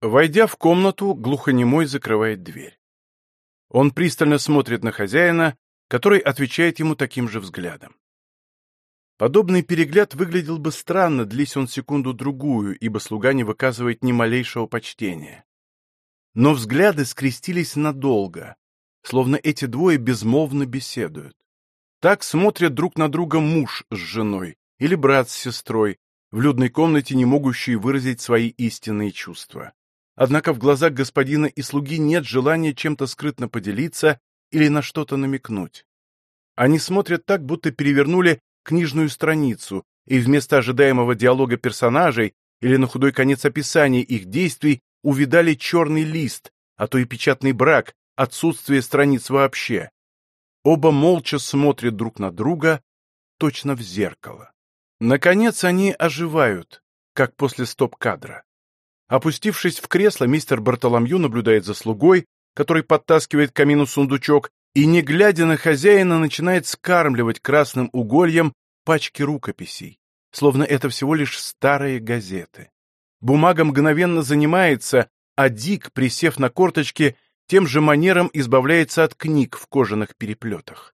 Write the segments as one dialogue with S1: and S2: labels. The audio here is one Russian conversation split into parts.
S1: Войдя в комнату, глухонемой закрывает дверь. Он пристально смотрит на хозяина, который отвечает ему таким же взглядом. Подобный перегляд выглядел бы странно, длись он секунду-другую, ибо слуга не выказывает ни малейшего почтения. Но взгляды скрестились надолго, словно эти двое безмолвно беседуют. Так смотрят друг на друга муж с женой или брат с сестрой, в людной комнате не могущие выразить свои истинные чувства. Однако в глазах господина и слуги нет желания чем-то скрытно поделиться или на что-то намекнуть. Они смотрят так, будто перевернули книжную страницу, и вместо ожидаемого диалога персонажей или на худой конец описания их действий увидали черный лист, а то и печатный брак, отсутствие страниц вообще. Оба молча смотрят друг на друга, точно в зеркало. Наконец они оживают, как после стоп-кадра. Опустившись в кресло, мистер Бартоломью наблюдает за слугой, который подтаскивает к камину сундучок, и, не глядя на хозяина, начинает скармливать красным угольем пачки рукописей, словно это всего лишь старые газеты. Бумага мгновенно занимается, а Дик, присев на корточки, тем же манером избавляется от книг в кожаных переплетах.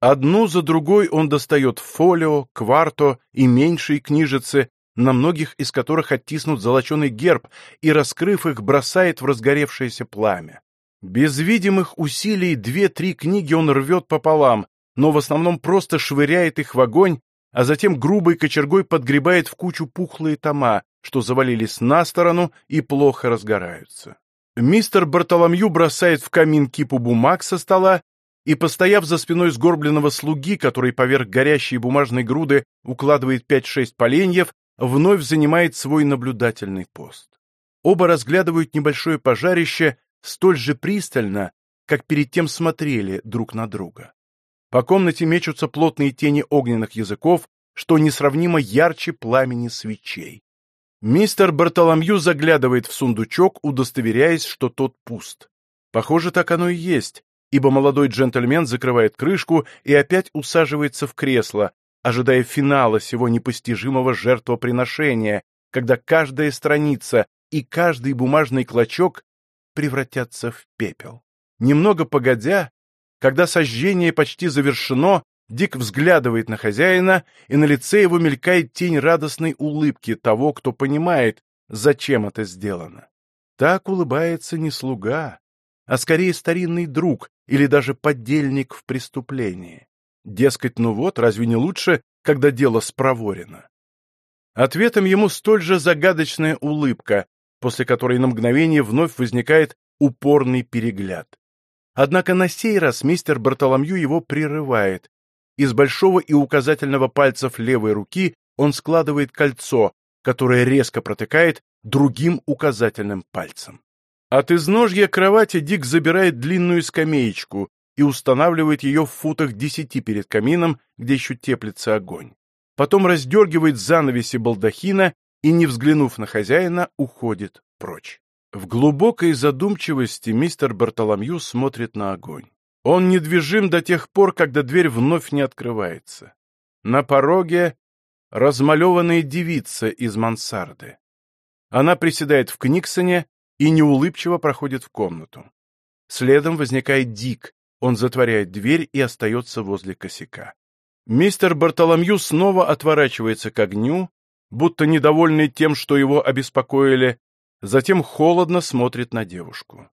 S1: Одну за другой он достает фолио, кварто и меньшие книжицы, на многих из которых оттиснут золоченый герб, и, раскрыв их, бросает в разгоревшееся пламя. Без видимых усилий две-три книги он рвет пополам, но в основном просто швыряет их в огонь, а затем грубой кочергой подгребает в кучу пухлые тома, что завалились на сторону и плохо разгораются. Мистер Бартоломью бросает в камин кипу бумаг со стола и, постояв за спиной сгорбленного слуги, который поверх горящей бумажной груды укладывает пять-шесть поленьев, вновь занимает свой наблюдательный пост. Оба разглядывают небольшое пожарище столь же пристально, как перед тем смотрели друг на друга. По комнате мечутся плотные тени огненных языков, что несравнимо ярче пламени свечей. Мистер Бартоломью заглядывает в сундучок, удостоверяясь, что тот пуст. Похоже, так оно и есть, ибо молодой джентльмен закрывает крышку и опять усаживается в кресло, ожидая финала сего непостижимого жертвоприношения, когда каждая страница и каждый бумажный клочок превратятся в пепел. Немного погодя, когда сожжение почти завершено, Дик взглядывает на хозяина, и на лице его мелькает тень радостной улыбки того, кто понимает, зачем это сделано. Так улыбается не слуга, а скорее старинный друг или даже поддельник в преступлении. Дескать, ну вот, разве не лучше, когда дело спроворено? Ответом ему столь же загадочная улыбка, после которой на мгновение вновь возникает упорный перегляд. Однако на сей раз мистер Бартоломью его прерывает. Из большого и указательного пальцев левой руки он складывает кольцо, которое резко протыкает другим указательным пальцем. От изножья кровати Дик забирает длинную скамеечку и устанавливает ее в футах десяти перед камином, где еще теплится огонь. Потом раздергивает занавеси балдахина и, не взглянув на хозяина, уходит прочь. В глубокой задумчивости мистер Бартоломью смотрит на огонь. Он недвижим до тех пор, когда дверь вновь не открывается. На пороге размалеванная девица из мансарды. Она приседает в Книксоне и неулыбчиво проходит в комнату. Следом возникает Дик, он затворяет дверь и остается возле косяка. Мистер Бартоломью снова отворачивается к огню, будто недовольный тем, что его обеспокоили, затем холодно смотрит на девушку.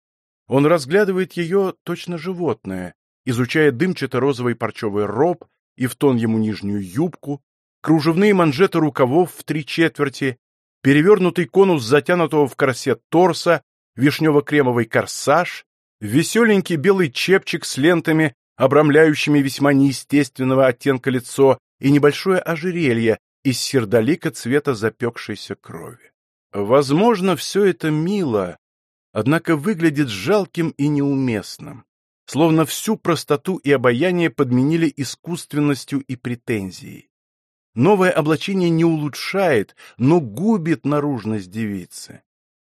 S1: Он разглядывает ее точно животное, изучая дымчато-розовый парчевый роб и в тон ему нижнюю юбку, кружевные манжеты рукавов в три четверти, перевернутый конус затянутого в корсет торса, вишнево-кремовый корсаж, веселенький белый чепчик с лентами, обрамляющими весьма неестественного оттенка лицо, и небольшое ожерелье из сердолика цвета запекшейся крови. Возможно, все это мило, однако выглядит жалким и неуместным, словно всю простоту и обаяние подменили искусственностью и претензией. Новое облачение не улучшает, но губит наружность девицы.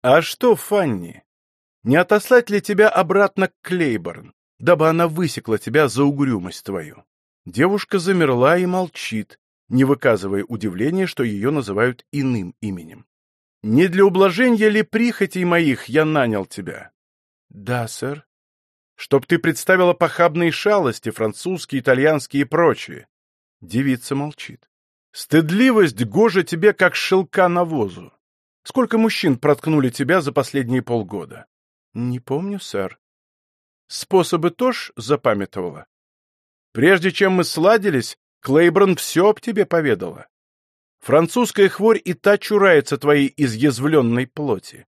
S1: А что, Фанни, не отослать ли тебя обратно к Клейборн, дабы она высекла тебя за угрюмость твою? Девушка замерла и молчит, не выказывая удивления, что ее называют иным именем. Не для ублажения ли прихотей моих я нанял тебя?
S2: Да, сэр.
S1: Чтоб ты представила похабные шалости, французские, итальянские и прочие. Девица молчит. Стыдливость гожа тебе, как шелка навозу. Сколько мужчин проткнули тебя за последние полгода?
S2: Не помню, сэр.
S1: Способы тоже запамятовала? Прежде чем мы сладились, Клейбран все об тебе поведала. Французская хворь и та чурается твоей изъязвленной плоти.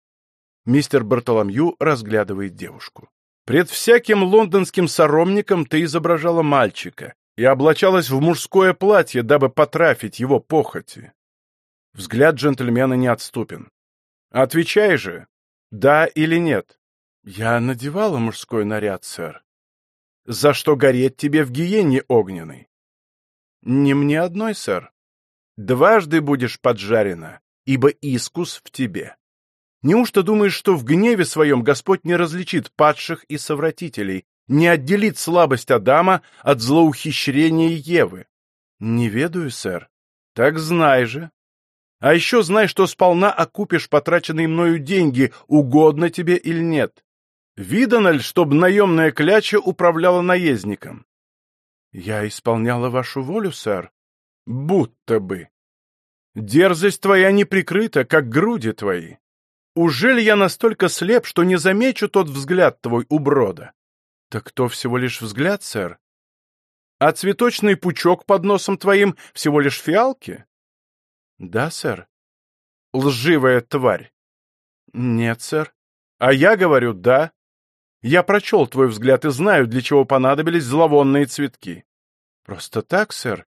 S1: Мистер Бартоломью разглядывает девушку. Пред всяким лондонским соромником ты изображала мальчика и облачалась в мужское платье, дабы потрафить его похоти. Взгляд джентльмена неотступен. Отвечай же, да или нет.
S2: Я надевала мужской наряд, сэр.
S1: За что гореть тебе в гиене огненной?
S2: Не мне одной, сэр.
S1: Дважды будешь поджарена, ибо искус в тебе. Неужто думаешь, что в гневе своем Господь не различит падших и совратителей, не отделит слабость Адама от злоухищрения Евы?
S2: Не ведаю, сэр.
S1: Так знай же. А еще знай, что сполна окупишь потраченные мною деньги, угодно тебе или нет. Видано ли, чтоб наемная кляча управляла наездником?
S2: Я исполняла вашу волю, сэр.
S1: Будто бы. Дерзость твоя не прикрыта, как груди твои. Ужели я настолько слеп, что не замечу тот взгляд твой у брода?
S2: Так то всего лишь взгляд, сэр.
S1: А цветочный пучок под носом твоим всего лишь фиалки?
S2: Да, сэр.
S1: Лживая тварь.
S2: Нет, сэр.
S1: А я говорю «да». Я прочел твой взгляд и знаю, для чего понадобились зловонные цветки.
S2: Просто так, сэр.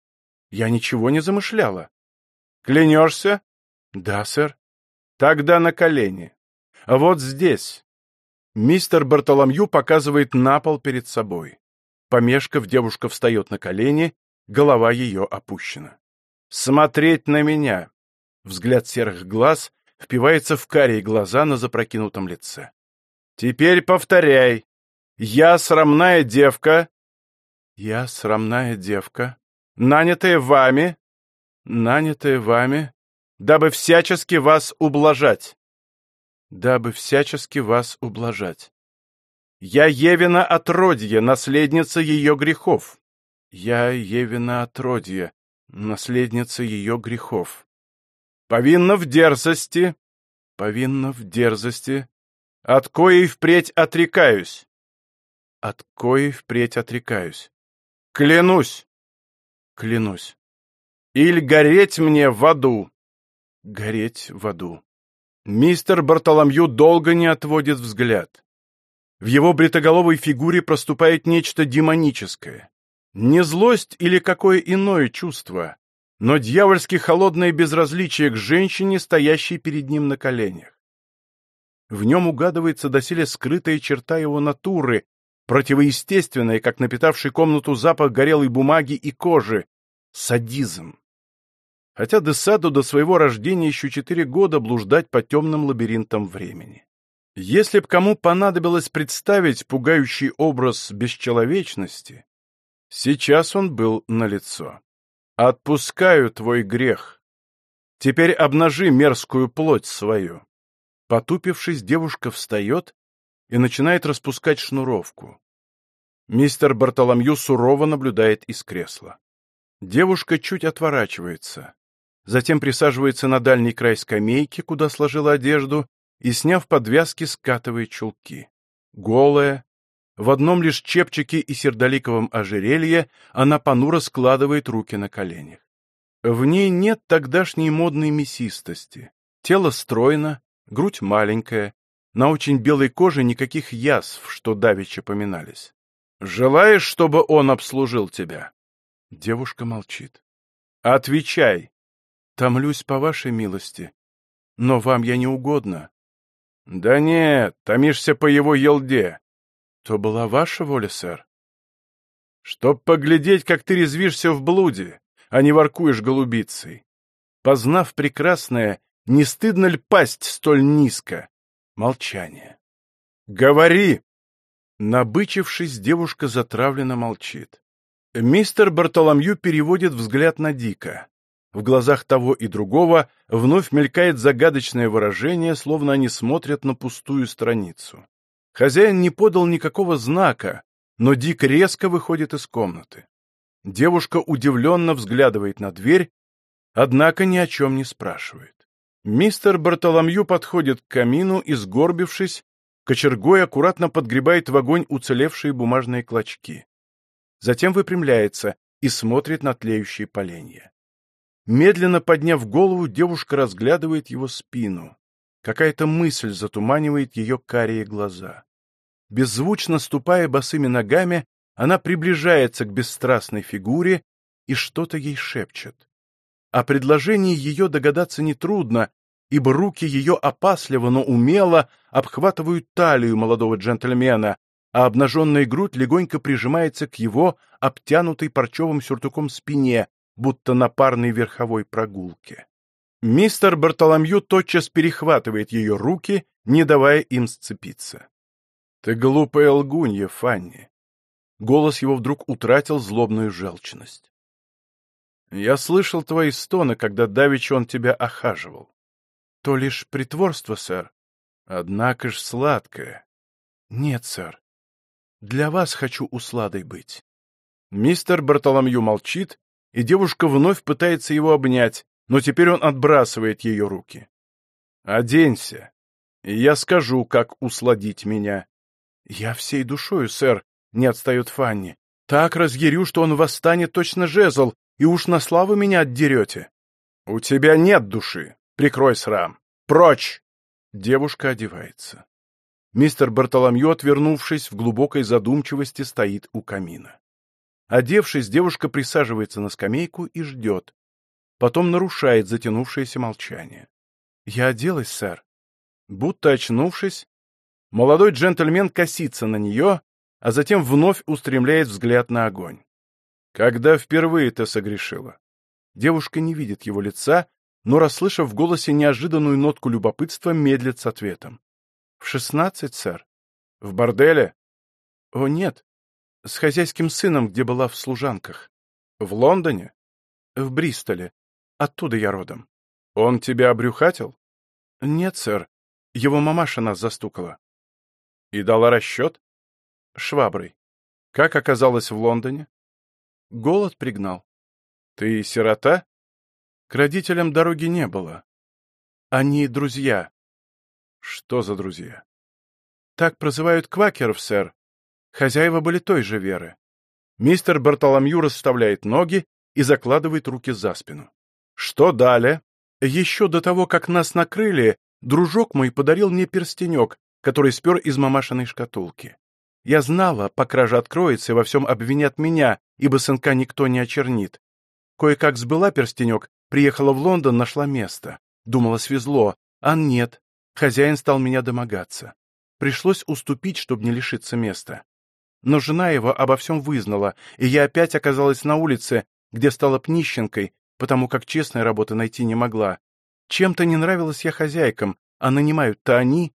S2: Я ничего не замышляла.
S1: Клянешься?
S2: Да, сэр.
S1: Тогда на колени. А вот здесь. Мистер Бартоломью показывает на пол перед собой. Помешков, девушка встает на колени, голова ее опущена. Смотреть на меня. Взгляд серых глаз впивается в карие глаза на запрокинутом лице. Теперь повторяй. Я срамная девка.
S2: Я срамная девка.
S1: Нанятая вами.
S2: Нанятая вами.
S1: Дабы всячески вас ублажать.
S2: Дабы всячески вас ублажать.
S1: Я Евина отродье, наследница ее грехов.
S2: Я Евина отродье, наследница ее грехов.
S1: Повинна в дерзости.
S2: Повинна в дерзости.
S1: От коей впредь отрекаюсь.
S2: От коей впредь отрекаюсь.
S1: Клянусь.
S2: Клянусь.
S1: Иль гореть мне в аду.
S2: Гореть в аду.
S1: Мистер Бартоломью долго не отводит взгляд. В его бритоголовой фигуре проступает нечто демоническое. Не злость или какое иное чувство, но дьявольски холодное безразличие к женщине, стоящей перед ним на коленях. В нем угадывается доселе скрытая черта его натуры, противоестественная, как напитавший комнату запах горелой бумаги и кожи — садизм. Хотя Десаду до своего рождения еще четыре года блуждать по темным лабиринтам времени. Если б кому понадобилось представить пугающий образ бесчеловечности, сейчас он был налицо. «Отпускаю твой грех. Теперь обнажи мерзкую плоть свою». Потупившись, девушка встает и начинает распускать шнуровку. Мистер Бартоломью сурово наблюдает из кресла. Девушка чуть отворачивается, затем присаживается на дальний край скамейки, куда сложила одежду, и, сняв подвязки, скатывает чулки. Голая, в одном лишь чепчике и сердоликовом ожерелье она понуро складывает руки на коленях. В ней нет тогдашней модной мясистости. Тело стройно, грудь маленькая, на очень белой коже никаких язв, что давеча поминались. «Желаешь, чтобы он обслужил тебя?» Девушка молчит. «Отвечай!» «Томлюсь по вашей милости, но вам я не угодна». «Да нет, томишься по его елде». «То была ваша воля, сэр?» «Чтоб поглядеть, как ты резвишься в блуде, а не воркуешь голубицей. Познав прекрасное, не стыдно ли пасть столь низко? Молчание. «Говори!» Набычившись, девушка затравленно молчит. Мистер Бартоломью переводит взгляд на Дика. в глазах того и другого вновь мелькает загадочное выражение, словно они смотрят на пустую страницу. Хозяин не подал никакого знака, но Дик резко выходит из комнаты. Девушка удивленно взглядывает на дверь, однако ни о чем не спрашивает. Мистер Бартоломью подходит к камину и, сгорбившись, кочергой аккуратно подгребает в огонь уцелевшие бумажные клочки. Затем выпрямляется и смотрит на тлеющие поленья. Медленно подняв голову, девушка разглядывает его спину. Какая-то мысль затуманивает ее карие глаза. Беззвучно ступая босыми ногами, она приближается к бесстрастной фигуре и что-то ей шепчет. О предложении ее догадаться нетрудно, ибо руки ее опасливо, но умело обхватывают талию молодого джентльмена, а обнаженная грудь легонько прижимается к его обтянутой парчевым сюртуком спине, будто на парной верховой прогулке. Мистер Бартоломью тотчас перехватывает ее руки, не давая им сцепиться. «Ты глупая лгунья, Фанни!» Голос его вдруг утратил злобную желчность. «Я слышал твои стоны, когда давеча он тебя охаживал. То лишь притворство, сэр. Однако ж сладкое. Нет, сэр. Для вас хочу усладой быть». Мистер Бартоломью молчит, и девушка вновь пытается его обнять, но теперь он отбрасывает ее руки. «Оденься, и я скажу, как усладить меня». «Я всей душою, сэр», — не отстает Фанни. «Так разъярю, что он восстанет точно жезл, и уж на славу меня отдерете». «У тебя нет души. Прикрой срам. Прочь!» Девушка одевается. Мистер Бартоломью, отвернувшись, в глубокой задумчивости стоит у камина. Одевшись, девушка присаживается на скамейку и ждет. Потом нарушает затянувшееся молчание. «Я оделась, сэр». Будто очнувшись, Молодой джентльмен косится на нее, а затем вновь устремляет взгляд на огонь. «Когда впервые ты согрешила?» Девушка не видит его лица, но, расслышав в голосе неожиданную нотку любопытства, медлит с ответом. «В шестнадцать, сэр. В борделе?» «О, нет. С хозяйским сыном, где была в служанках». «В Лондоне?» «В Бристоле. Оттуда я родом». «Он тебя обрюхатил?» «Нет, сэр. Его мамаша нас застукала». И дала расчет? Шваброй. Как оказалось в Лондоне? Голод пригнал. Ты сирота? К родителям дороги не было. Они друзья. Что за друзья? Так прозывают квакеров, сэр. Хозяева были той же веры. Мистер Бартоломью расставляет ноги и закладывает руки за спину. Что далее? Еще до того, как нас накрыли, дружок мой подарил мне перстенек, который спер из мамашиной шкатулки. Я знала, по краже откроется и во всем обвинят меня, ибо сынка никто не очернит. Кое-как сбыла перстенек, приехала в Лондон, нашла место. Думала, свезло, а нет. Хозяин стал меня домогаться. Пришлось уступить, чтобы не лишиться места. Но жена его обо всем вызнала, и я опять оказалась на улице, где стала пнищенкой, потому как честной работы найти не могла. Чем-то не нравилась я хозяйкам, а нанимают-то они,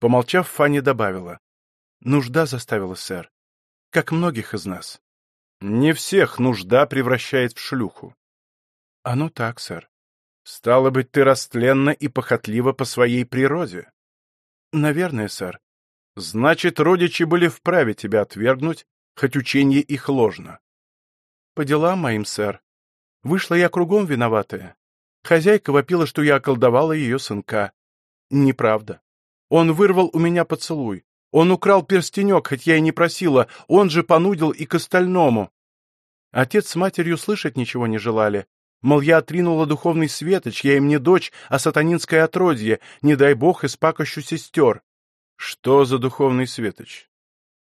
S1: Помолчав, Фанни добавила. «Нужда заставила, сэр. Как многих из нас». «Не всех нужда превращает в шлюху». «Оно так, сэр». «Стало быть, ты растленна и похотлива по своей природе». «Наверное, сэр». «Значит, родичи были вправе тебя отвергнуть, хоть учение их ложно». «По делам моим, сэр. Вышла я кругом виноватая. Хозяйка вопила, что я околдовала ее сынка. Неправда. Он вырвал у меня поцелуй. Он украл перстенек, хоть я и не просила, он же понудил и к остальному. Отец с матерью слышать ничего не желали. Мол, я отринула духовный светоч, я им не дочь, а сатанинское отродье, не дай бог испакощу сестер. Что за духовный светоч?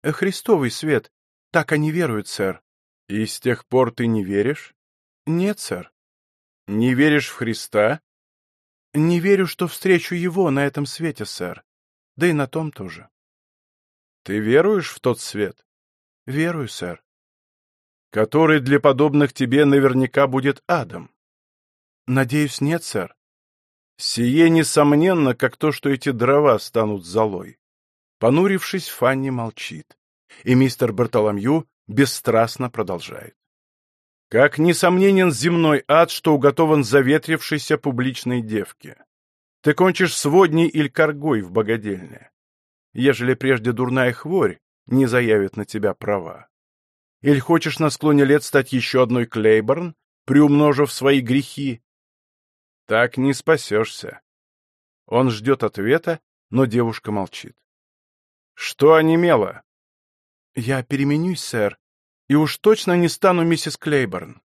S1: Э, Христовый свет. Так они веруют, сэр. И с тех пор ты не веришь? Нет, сэр. Не веришь в Христа? Не верю, что встречу его на этом свете, сэр. Да и на том тоже. Ты веруешь в тот свет? Верую, сэр. Который для подобных тебе наверняка будет адом. Надеюсь, нет, сэр. Сие несомненно, как то, что эти дрова станут золой. Понурившись, Фанни молчит, и мистер Бартоломью бесстрастно продолжает. Как несомненен земной ад, что уготован заветрившейся публичной девке. Ты кончишь сводней или коргой в богадельне, ежели прежде дурная хворь не заявит на тебя права. Или хочешь на склоне лет стать еще одной Клейборн, приумножив свои грехи? Так не спасешься. Он ждет ответа, но девушка молчит. Что онемело?
S2: Я переменюсь, сэр, и уж точно не стану миссис Клейборн.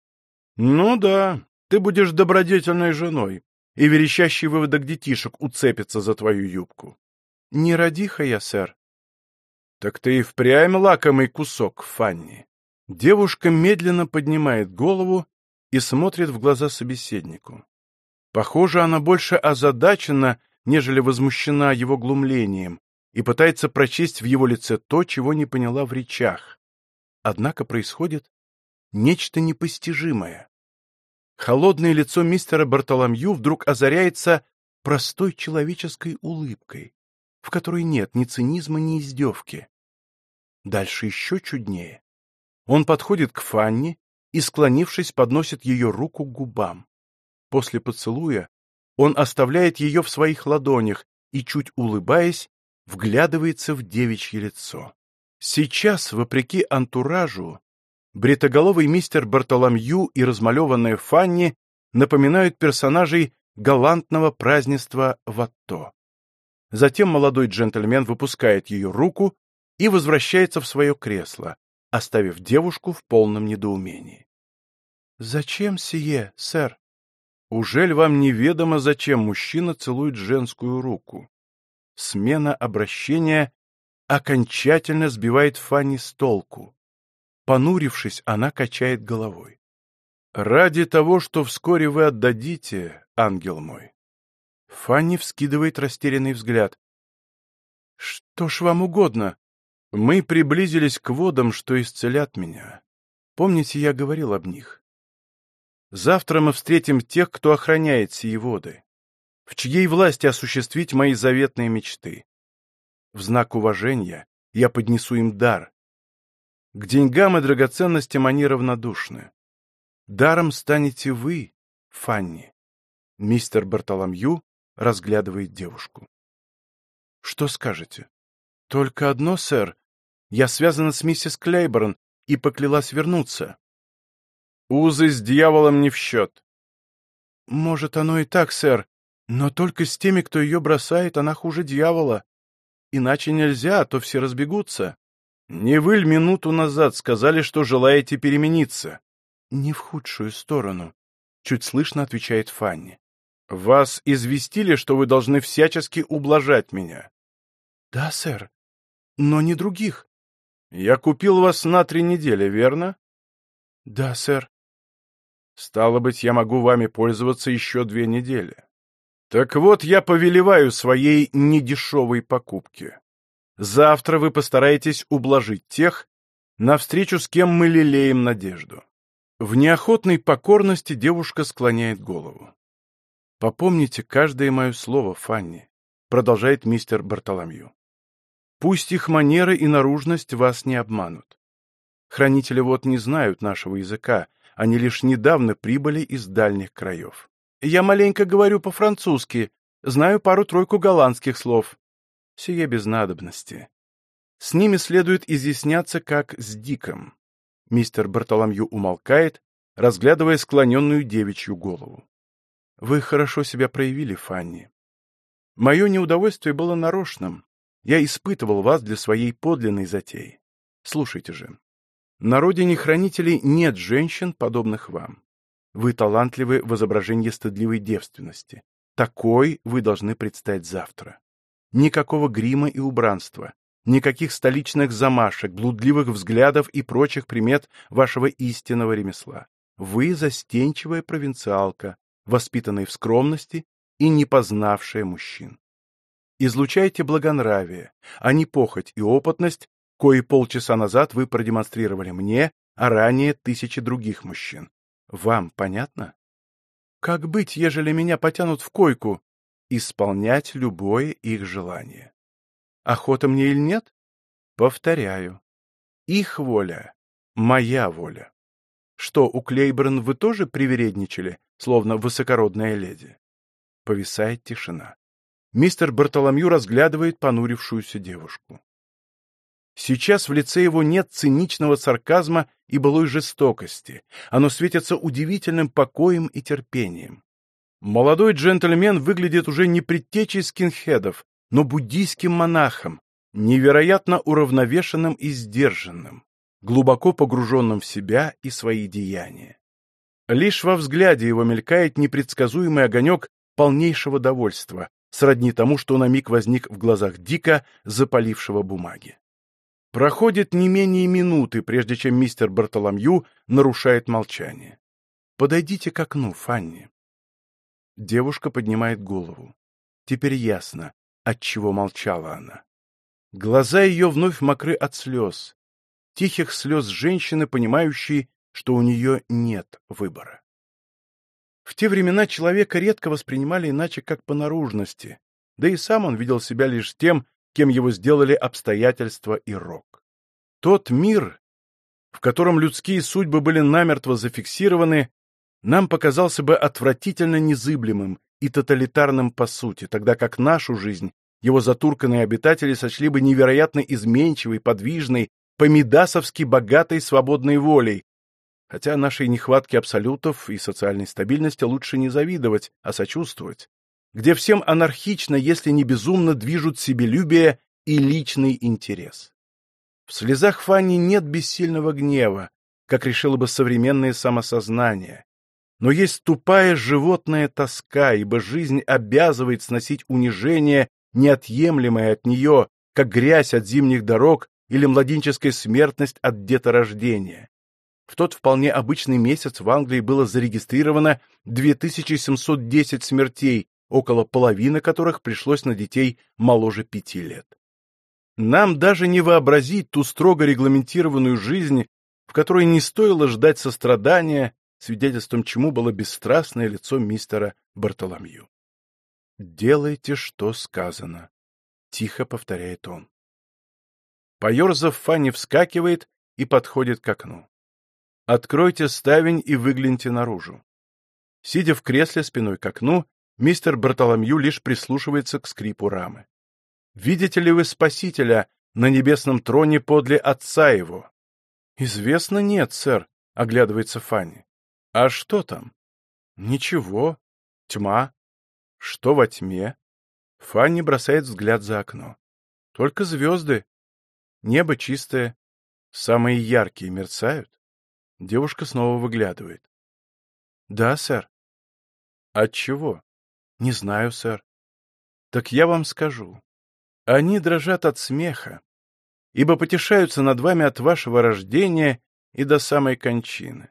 S1: Ну да, ты будешь добродетельной женой, и верещащий выводок детишек уцепится за твою юбку.
S2: Не родиха я, сэр.
S1: Так ты и впрямь лакомый кусок, Фанни. Девушка медленно поднимает голову и смотрит в глаза собеседнику. Похоже, она больше озадачена, нежели возмущена его глумлением, и пытается прочесть в его лице то, чего не поняла в речах. Однако происходит нечто непостижимое. Холодное лицо мистера Бартоломью вдруг озаряется простой человеческой улыбкой, в которой нет ни цинизма, ни издевки. Дальше еще чуднее. Он подходит к Фанни и, склонившись, подносит ее руку к губам. После поцелуя он оставляет ее в своих ладонях и, чуть улыбаясь, вглядывается в девичье лицо. Сейчас, вопреки антуражу, бритоголовый мистер Бартоломью и размалеванная Фанни напоминают персонажей галантного празднества Ватто. Затем молодой джентльмен выпускает ее руку и возвращается в свое кресло, оставив девушку в полном недоумении.
S2: «Зачем сие, сэр?»
S1: «Ужель вам неведомо, зачем мужчина целует женскую руку?» Смена обращения окончательно сбивает Фанни с толку. Понурившись, она качает головой. «Ради того, что вскоре вы отдадите, ангел мой». Фанни вскидывает растерянный взгляд.
S2: «Что ж вам угодно?»
S1: «Мы приблизились к водам, что исцелят меня. Помните, я говорил об них? Завтра мы встретим тех, кто охраняет сии воды, в чьей власти осуществить мои заветные мечты. В знак уважения я поднесу им дар. К деньгам и драгоценностям они равнодушны. Даром станете вы, Фанни. Мистер Бартоломью разглядывает девушку. Что скажете?
S2: Только одно, сэр. Я связана с миссис Клейборн и поклялась вернуться.
S1: Узы с дьяволом не в счет.
S2: Может, оно и так, сэр, но только с теми, кто ее бросает, она хуже дьявола. Иначе нельзя, а то все разбегутся.
S1: Не вы ль минуту назад сказали, что желаете перемениться?
S2: Не в худшую сторону, — чуть слышно отвечает Фанни.
S1: Вас известили, что вы должны всячески ублажать меня?
S2: Да, сэр, но не других.
S1: Я купил вас на три недели, верно?
S2: Да, сэр.
S1: Стало быть, я могу вами пользоваться еще две недели. Так вот, я повелеваю своей недешевой покупке. Завтра вы постараетесь ублажить тех, навстречу с кем мы лелеем надежду. В неохотной покорности девушка склоняет голову. «Попомните каждое мое слово, Фанни», — продолжает мистер Бартоломью. «Пусть их манеры и наружность вас не обманут. Хранители вот не знают нашего языка, они лишь недавно прибыли из дальних краев. Я маленько говорю по-французски, знаю пару-тройку голландских слов. Сие без надобности. С ними следует изъясняться, как с Диком. Мистер Бартоломью умолкает, разглядывая склоненную девичью голову. Вы хорошо себя проявили, Фанни. Мое неудовольствие было нарочным. Я испытывал вас для своей подлинной затеи. Слушайте же. На родине хранителей нет женщин, подобных вам. Вы талантливы в изображении стыдливой девственности. Такой вы должны предстать завтра. Никакого грима и убранства, никаких столичных замашек, блудливых взглядов и прочих примет вашего истинного ремесла. Вы застенчивая провинциалка, воспитанная в скромности и не познавшая мужчин. Излучайте благонравие, а не похоть и опытность, кои полчаса назад вы продемонстрировали мне, а ранее тысячи других мужчин. Вам понятно? Как быть, ежели меня потянут в койку? Исполнять любое их желание. Охота мне или нет? Повторяю. Их воля — моя воля.
S2: Что, у Клейберн вы тоже привередничали, словно высокородная леди? Повисает тишина. Мистер Бартоломью разглядывает понурившуюся девушку. Сейчас в лице его нет циничного сарказма и былой жестокости. Оно светится удивительным покоем и терпением. Молодой джентльмен выглядит уже не предтечей скинхедов, но буддийским монахом, невероятно уравновешенным и сдержанным, глубоко погруженным в себя и свои деяния. Лишь во взгляде его мелькает непредсказуемый огонек полнейшего довольства, сродни тому, что на миг возник в глазах Дика, запалившего бумаги. Проходит не менее минуты, прежде чем мистер Бартоломью нарушает молчание. «Подойдите к окну, Фанни». Девушка поднимает голову. Теперь ясно, от чего молчала она. Глаза ее вновь мокры от слез. Тихих слез женщины, понимающей, что у нее нет выбора. В те времена человека редко воспринимали иначе, как по наружности, да и сам он видел себя лишь тем, кем его сделали обстоятельства и рок. Тот мир, в котором людские судьбы были намертво зафиксированы, нам показался бы отвратительно незыблемым и тоталитарным по сути, тогда как нашу жизнь его затурканные обитатели сочли бы невероятно изменчивой, подвижной, по-медасовски богатой свободной волей, хотя нашей нехватке абсолютов и социальной стабильности лучше не завидовать, а сочувствовать где всем анархично, если не безумно, движут себелюбие и личный интерес. В слезах Фанни нет бессильного гнева, как решило бы современное самосознание. Но есть тупая животная тоска, ибо жизнь обязывает сносить унижение, неотъемлемое от нее, как грязь от зимних дорог или младенческая смертность от деторождения. В тот вполне обычный месяц в Англии было зарегистрировано 2710 смертей, около половины которых пришлось на детей моложе пяти лет. Нам даже не вообразить ту строго регламентированную жизнь, в которой не стоило ждать сострадания, свидетельством чему было бесстрастное лицо мистера Бартоломью. «Делайте, что сказано», — тихо повторяет он. Поерзав, Фанни вскакивает и подходит к окну. «Откройте ставень и выгляньте наружу». Сидя в кресле спиной к окну, Мистер Бартоломью лишь прислушивается к скрипу рамы. «Видите ли вы Спасителя на небесном троне подле отца его?» «Известно нет, сэр», — оглядывается Фанни. «А что там?» «Ничего. Тьма. Что во тьме?» Фанни бросает взгляд за окно. «Только звезды. Небо чистое. Самые яркие мерцают». Девушка снова выглядывает. «Да, сэр». «От чего?» Не знаю, сэр. Так я вам скажу. Они дрожат от смеха, ибо потешаются над вами от вашего рождения и до самой кончины.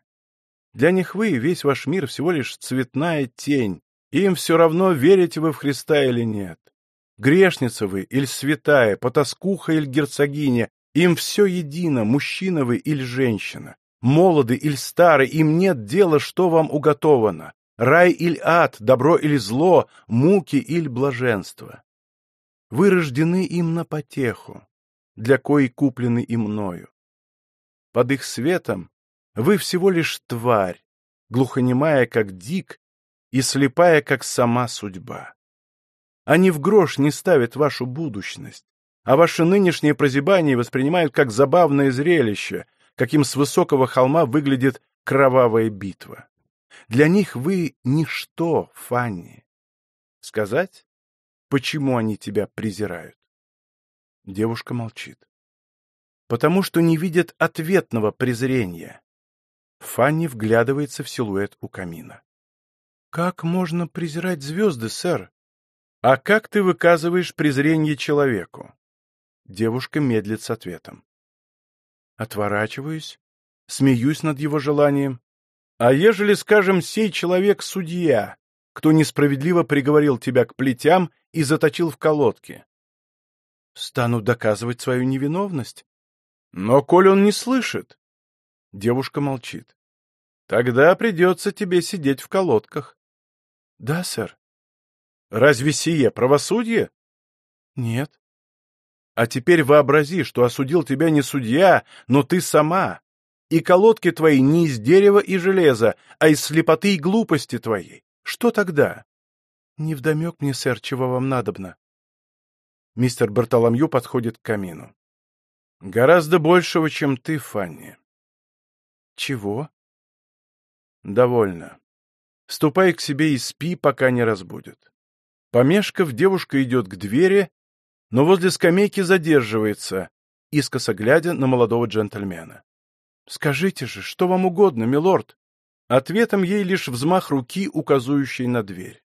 S2: Для них вы, весь ваш мир, всего лишь цветная тень, и им все равно, верите вы в Христа или нет. Грешница вы или святая, потаскуха или герцогиня, им все едино, мужчина вы или женщина, молоды или старый, им нет дела, что вам уготовано, Рай или ад, добро или зло, муки или блаженство. Вы рождены им на потеху, для кои куплены и мною. Под их светом вы всего лишь тварь, глухонемая, как дик, и слепая, как сама судьба. Они в грош не ставят вашу будущность, а ваше нынешнее прозябание воспринимают как забавное зрелище, каким с высокого холма выглядит кровавая битва. Для них вы — ничто, Фанни. Сказать, почему они тебя презирают? Девушка молчит. Потому что не видят ответного презрения. Фанни вглядывается в силуэт у камина. «Как можно презирать звезды, сэр?» «А как ты выказываешь презрение человеку?» Девушка медлит с ответом. Отворачиваюсь, смеюсь над его желанием, а ежели, скажем, сей человек судья, кто несправедливо приговорил тебя к плетям и заточил в колодке? Стану доказывать свою невиновность. Но коль он не слышит... Девушка молчит. Тогда придется тебе сидеть в колодках. Да, сэр. Разве сие правосудие? Нет. А теперь вообрази, что осудил тебя не судья, но ты сама, И колодки твои не из дерева и железа, а из слепоты и глупости твоей. Что тогда? Невдомек мне, сэр, чего вам надобно. Мистер Бартоломью подходит к камину. Гораздо большего, чем ты, Фанни. Чего? Довольно. Ступай к себе и спи, пока не разбудят. Помешков, девушка идет к двери, но возле скамейки задерживается, искоса глядя на молодого джентльмена. «Скажите же, что вам угодно, милорд?» Ответом ей лишь взмах руки, указывающий на дверь.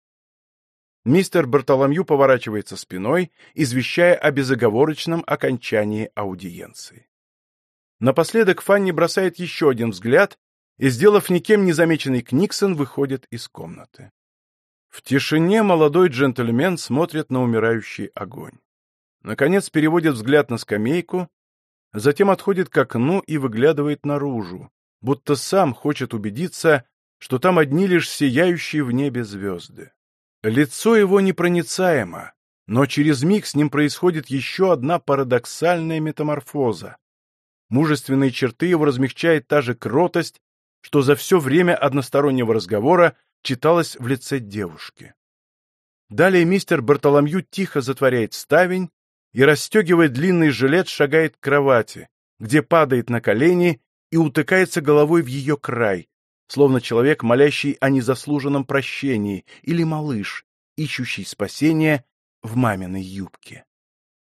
S2: Мистер Бартоломью поворачивается спиной, извещая о безоговорочном окончании аудиенции. Напоследок Фанни бросает еще один взгляд и, сделав никем не замеченный Книксон, выходит из комнаты. В тишине молодой джентльмен смотрит на умирающий огонь. Наконец переводит взгляд на скамейку, затем отходит к окну и выглядывает наружу, будто сам хочет убедиться, что там одни лишь сияющие в небе звезды. Лицо его непроницаемо, но через миг с ним происходит еще одна парадоксальная метаморфоза. Мужественные черты его размягчает та же кротость, что за все время одностороннего разговора читалось в лице девушки. Далее мистер Бартоломью тихо затворяет ставень и, расстегивая длинный жилет, шагает к кровати, где падает на колени и утыкается головой в ее край, словно человек, молящий о незаслуженном прощении, или малыш, ищущий спасения в маминой юбке.